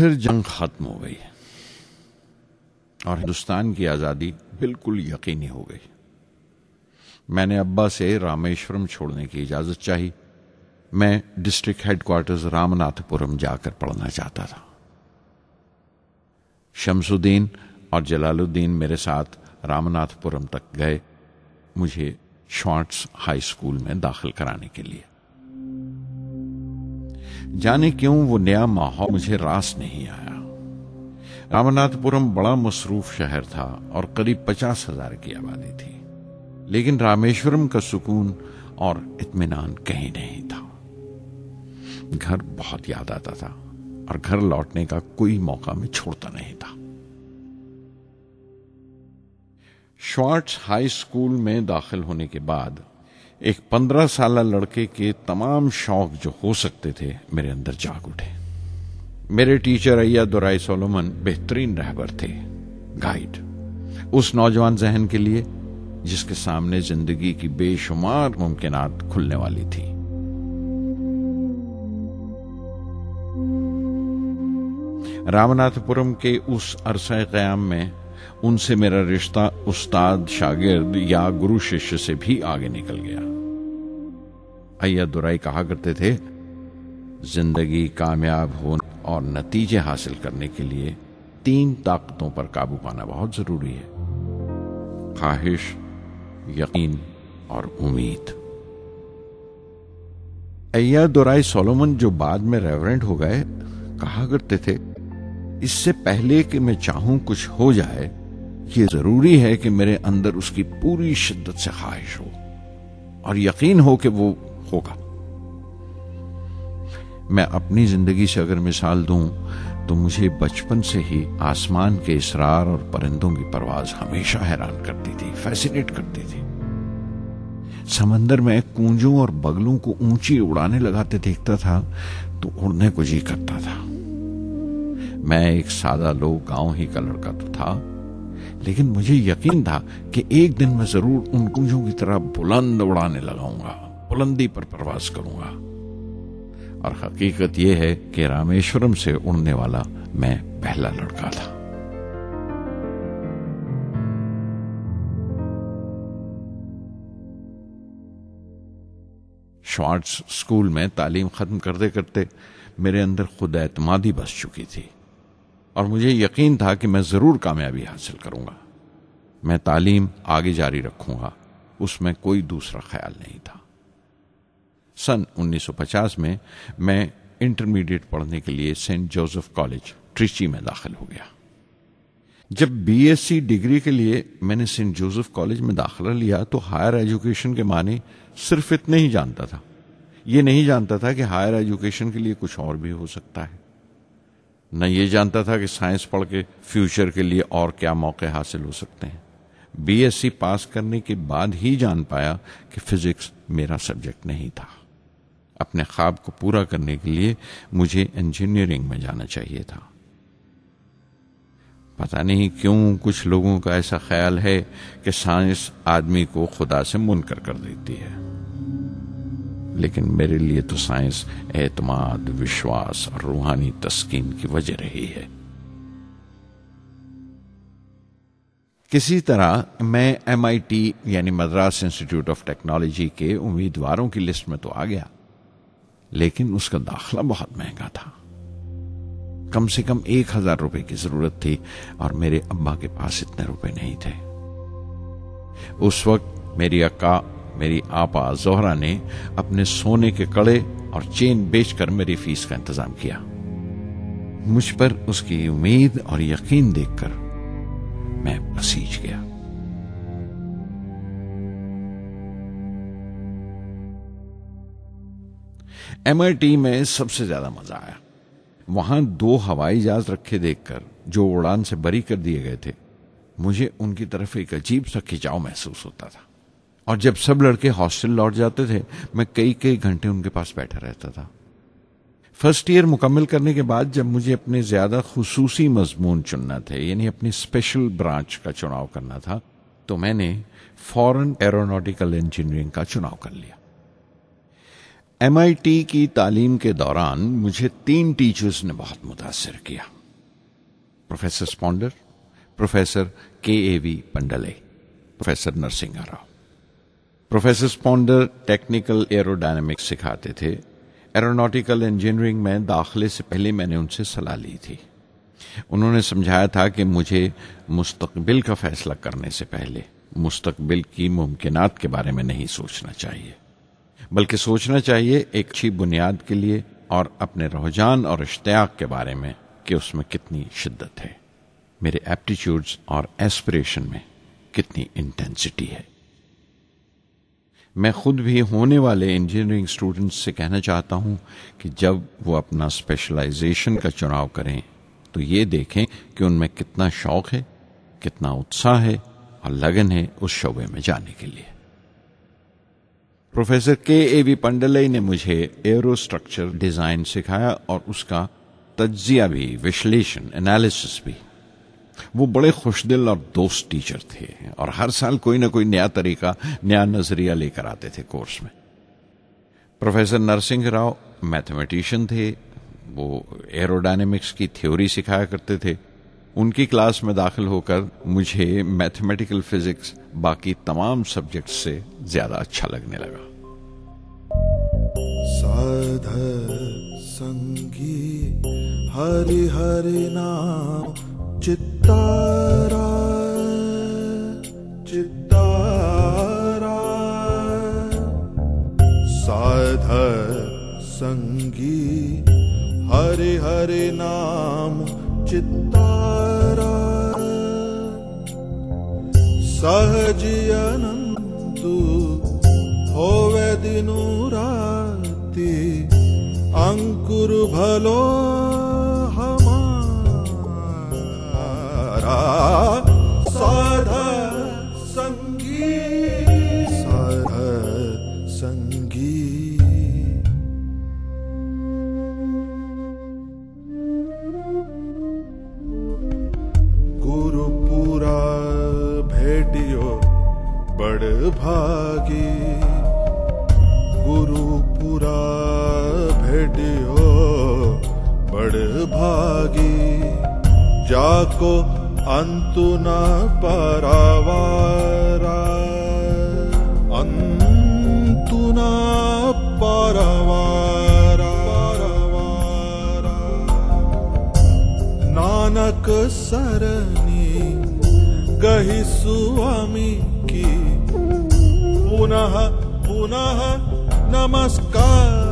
फिर जंग खत्म हो गई और हिंदुस्तान की आज़ादी बिल्कुल यकीनी हो गई। मैंने अब्बा से रामेश्वरम छोड़ने की इजाज़त चाही। मैं डिस्ट्रिक्ट हेडक्वार्टर्स रामनाथपुरम जाकर पढ़ना चाहता था। शमसुद्दीन और जलालुद्दीन मेरे साथ रामनाथपुरम तक गए मुझे शॉर्ट्स हाई स्कूल में दाखिल कराने के लिए। जाने क्यों वो नया माहौल? मुझे रास नहीं आया। रामनाथपुरम बड़ा मसरूफ शहर था और करीब पचास हज़ार की आबादी थी। लेकिन रामेश्वरम का सुकून और इत्मीनान कहीं नहीं था। घर बहुत याद आता था और घर लौटने का कोई मौका मैं छोड़ता नहीं था। शॉर्ट्स हाई स्कूल में दाखिल होने के बाद एक पंद्रह साल लड़के के तमाम शौक जो हो सकते थे, मेरे अंदर जाग उठे। मेरे टीचर अय्या दुराई सोलोमन बेहतरीन रहबर थे गाइड उस नौजवान जहन के लिए, जिसके सामने ज़िंदगी की बेशुमार मुमकिनात खुलने वाली थी। रामनाथपुरम के उस अरसा क्याम में उनसे मेरा रिश्ता उस्ताद, शागिर्द या गुरु शिष्य से भी आगे निकल गया। अय्या दुराई कहा करते थे, ज़िंदगी कामयाब होने और नतीजे हासिल करने के लिए तीन ताकतों पर काबू पाना बहुत ज़रूरी है। ख्वाहिश, यकीन और उम्मीद। अय्या दुराई सोलोमन जो बाद में रेवरेंट हो गए, कहा करते थे इससे पहले कि मैं चाहूँ कुछ हो जाए, ये ज़रूरी है कि मेरे अंदर उसकी पूरी शिद्दत से ख्वाहिश हो और यकीन हो कि वो होगा। मैं अपनी ज़िंदगी से अगर मिसाल दूँ तो मुझे बचपन से ही आसमान के इसरार और परिंदों की परवाज हमेशा हैरान करती थी, फैसिनेट करती थी। समंदर में कूंजों और बगलों को ऊँची उड़ाने लगाते देखता था तो उड़ने को जी करता था। मैं एक सादा लोग गाँव ही का लड़का तो था। लेकिन मुझे यकीन था कि एक दिन मैं ज़रूर उन कुंजों की तरह बुलंद उड़ाने लगाऊँगा, बुलंदी पर प्रवास करूँगा। और हकीकत यह है कि रामेश्वरम से उड़ने वाला मैं पहला लड़का था। शॉर्ट्स स्कूल में तालीम खत्म करते करते मेरे अंदर खुद एतमादी बस चुकी थी। और मुझे यकीन था कि मैं ज़रूर कामयाबी हासिल करूँगा। मैं तालीम आगे जारी रखूँगा। उसमें कोई दूसरा ख्याल नहीं था। सन 1950 में मैं इंटरमीडिएट पढ़ने के लिए सेंट जोसेफ कॉलेज, ट्रिची में दाखिल हो गया। जब बीएससी डिग्री के लिए मैंने सेंट जोसेफ कॉलेज में दाखिला लिया तो हायर एजुकेशन के माने सिर्फ़ इतने ही जानता था। ये नहीं जानता था कि हायर एजुकेशन के लिए कुछ और भी हो सकता है। न ये जानता था कि साइंस पढ़ के फ्यूचर के लिए और क्या मौके हासिल हो सकते हैं। बीएससी पास करने के बाद ही जान पाया कि फिजिक्स मेरा सब्जेक्ट नहीं था। अपने ख्वाब को पूरा करने के लिए मुझे इंजीनियरिंग में जाना चाहिए था। पता नहीं क्यों कुछ लोगों का ऐसा ख्याल है कि साइंस आदमी को खुदा से मुनकर कर देती है। लेकिन मेरे लिए तो साइंस, एतमाद, विश्वास और रूहानी तस्कीन की वजह रही है। किसी तरह मैं एमआईटी यानी मद्रास इंस्टीट्यूट ऑफ़ टेक्नोलॉजी के उम्मीदवारों की लिस्ट में तो आ गया, लेकिन उसका दाखला बहुत महँगा था। कम से कम एक हज़ार रुपए की ज़रूरत थी और मेरे अब्बा के पास इतने रुपए नहीं थे। उस वक्त मेरी अक्का मेरी आपा जोहरा ने अपने सोने के कड़े और चेन बेचकर मेरी फ़ीस का इंतज़ाम किया। मुझ पर उसकी उम्मीद और यकीन देखकर मैं पसीज गया। एमआईटी में सबसे ज़्यादा मज़ा आया। वहाँ दो हवाई जहाज़ रखे देखकर, जो उड़ान से बरी कर दिए गए थे, मुझे उनकी तरफ़ एक अजीब सा खिंचाव महसूस होता था। और जब सब लड़के हॉस्टल लौट जाते थे, मैं कई कई घंटे उनके पास बैठा रहता था। फ़र्स्ट ईयर मुकम्मल करने के बाद जब मुझे अपने ज़्यादा खसूसी मजमून चुनना थे, यानी अपनी स्पेशल ब्रांच का चुनाव करना था तो मैंने फॉरेन एरोनॉटिकल इंजीनियरिंग का चुनाव कर लिया। एमआईटी की तालीम के दौरान मुझे तीन टीचर्स ने बहुत मुतासर किया। Professor स्पॉन्डर professor K A V Pandle professor Narasimha Rao professor स्पॉन्डर technical aerodynamics सिखाते थे। एरोनॉटिकल इंजीनियरिंग में दाखिले से पहले मैंने उनसे सलाह ली थी। उन्होंने समझाया था कि मुझे मुस्तकबिल का फैसला करने से पहले मुस्तकबिल की मुमकिनात के बारे में नहीं सोचना चाहिए, बल्कि सोचना चाहिए एक अच्छी बुनियाद के लिए और अपने रुझान और इश्तियाक के बारे में कि उसमें कितनी शिद्दत है। मेरे एप्टीट्यूड्स और एस्पिरेशन में कितनी इंटेंसिटी है। मैं खुद भी होने वाले इंजीनियरिंग स्टूडेंट्स से कहना चाहता हूँ कि जब वो अपना स्पेशलाइजेशन का चुनाव करें तो ये देखें कि उनमें कितना शौक है, कितना उत्साह है और लगन है उस शोबे में जाने के लिए। प्रोफेसर के ए वी पंडलई ने मुझे एरो स्ट्रक्चर डिज़ाइन सिखाया और उसका तजिया भी, विश्लेषण एनालिसिस भी। वो बड़े खुशदिल और दोस्त टीचर थे और हर साल कोई ना कोई नया तरीका, नया नज़रिया लेकर आते थे कोर्स में। प्रोफेसर नरसिंह राव मैथमेटिशियन थे, वो एरोडायनेमिक्स की थ्योरी सिखाया करते थे। उनकी क्लास में दाखिल होकर मुझे मैथमेटिकल फिजिक्स बाकी तमाम सब्जेक्ट से ज़्यादा अच्छा लगने लगा। संगी हरि हरि नाम चित्तारा साध संगी हरि हरि नाम चित्तारा। सहजियनंतु होवे दिनु राति अंकुर भलो भागी। गुरुपुरा भेटियो बड़ भागी। जाको अंतु न नानक सरनी गही स्वामी की पुनः पुनः नमस्कार।